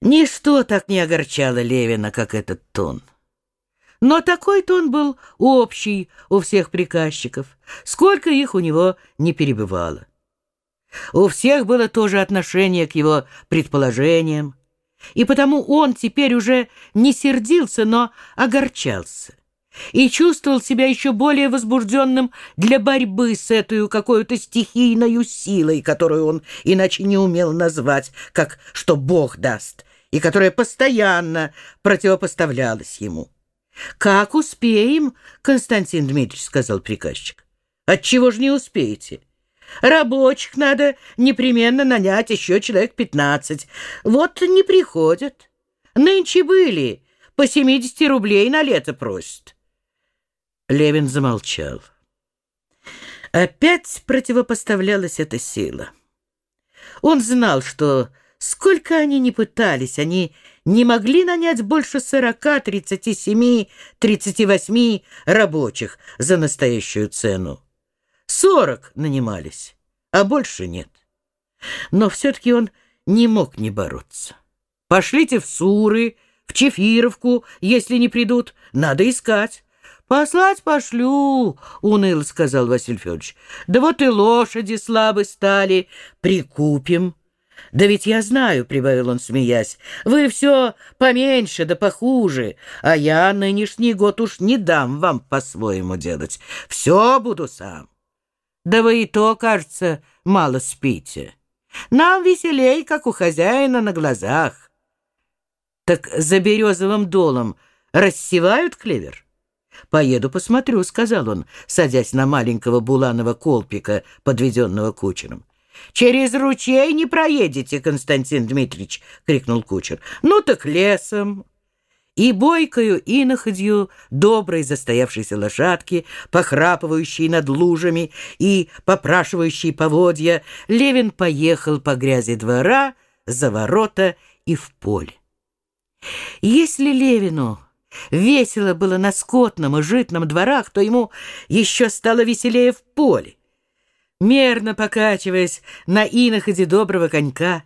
Ничто так не огорчало Левина, как этот тон. Но такой тон был общий у всех приказчиков, сколько их у него не перебывало. У всех было тоже отношение к его предположениям, и потому он теперь уже не сердился, но огорчался и чувствовал себя еще более возбужденным для борьбы с этой какой-то стихийной силой, которую он иначе не умел назвать, как что Бог даст, и которая постоянно противопоставлялась ему. «Как успеем?» — Константин Дмитриевич сказал приказчик. «Отчего же не успеете?» «Рабочих надо непременно нанять еще человек пятнадцать. Вот не приходят. Нынче были, по семидесяти рублей на лето просят». Левин замолчал. Опять противопоставлялась эта сила. Он знал, что сколько они ни пытались, они не могли нанять больше сорока, тридцати семи, тридцати восьми рабочих за настоящую цену. Сорок нанимались, а больше нет. Но все-таки он не мог не бороться. Пошлите в Суры, в Чефировку, если не придут, надо искать. «Послать пошлю», — уныло сказал Василий Федорович. «Да вот и лошади слабы стали. Прикупим». «Да ведь я знаю», — прибавил он, смеясь, — «вы все поменьше да похуже, а я нынешний год уж не дам вам по-своему делать. Все буду сам». «Да вы и то, кажется, мало спите. Нам веселей, как у хозяина на глазах». «Так за березовым долом рассевают клевер?» «Поеду посмотрю», — сказал он, садясь на маленького буланого колпика, подведенного кучером. «Через ручей не проедете, Константин Дмитриевич!» — крикнул кучер. «Ну так лесом!» И бойкою иноходью доброй застоявшейся лошадки, похрапывающей над лужами и попрашивающей поводья, Левин поехал по грязи двора, за ворота и в поле. Если Левину весело было на скотном и житном дворах, то ему еще стало веселее в поле. Мерно покачиваясь на иноходе доброго конька,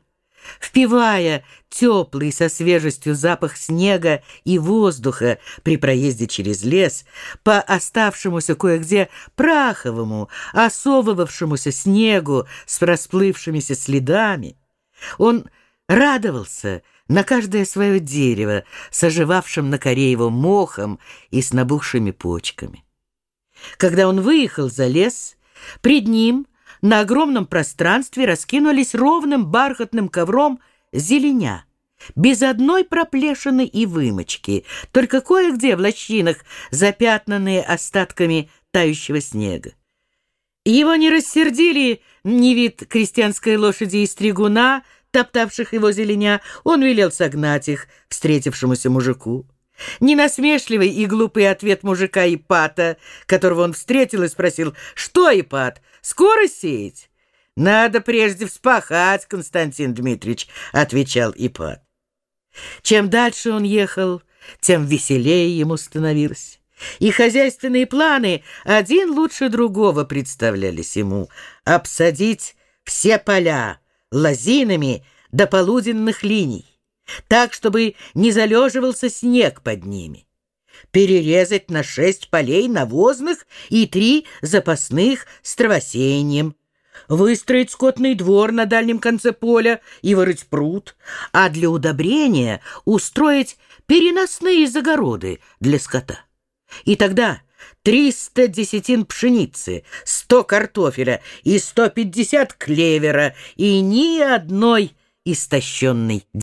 впивая теплый со свежестью запах снега и воздуха при проезде через лес, по оставшемуся кое-где праховому, осовывавшемуся снегу с расплывшимися следами, он радовался на каждое свое дерево, соживавшим на коре его мохом и с набухшими почками. Когда он выехал за лес, пред ним на огромном пространстве раскинулись ровным бархатным ковром зеленя, без одной проплешины и вымочки, только кое-где в лощинах, запятнанные остатками тающего снега. Его не рассердили ни вид крестьянской лошади и стригуна, топтавших его зеленя, он велел согнать их встретившемуся мужику. Ненасмешливый и глупый ответ мужика Ипата, которого он встретил и спросил, «Что, Ипат, скоро сеять?» «Надо прежде вспахать, Константин Дмитриевич», — отвечал Ипат. Чем дальше он ехал, тем веселее ему становилось. И хозяйственные планы один лучше другого представлялись ему. Обсадить все поля, лозинами до полуденных линий, так, чтобы не залеживался снег под ними. Перерезать на шесть полей навозных и три запасных с травосеянием. Выстроить скотный двор на дальнем конце поля и вырыть пруд, а для удобрения устроить переносные загороды для скота. И тогда триста десятин пшеницы, сто картофеля и сто пятьдесят клевера, и ни одной истощенной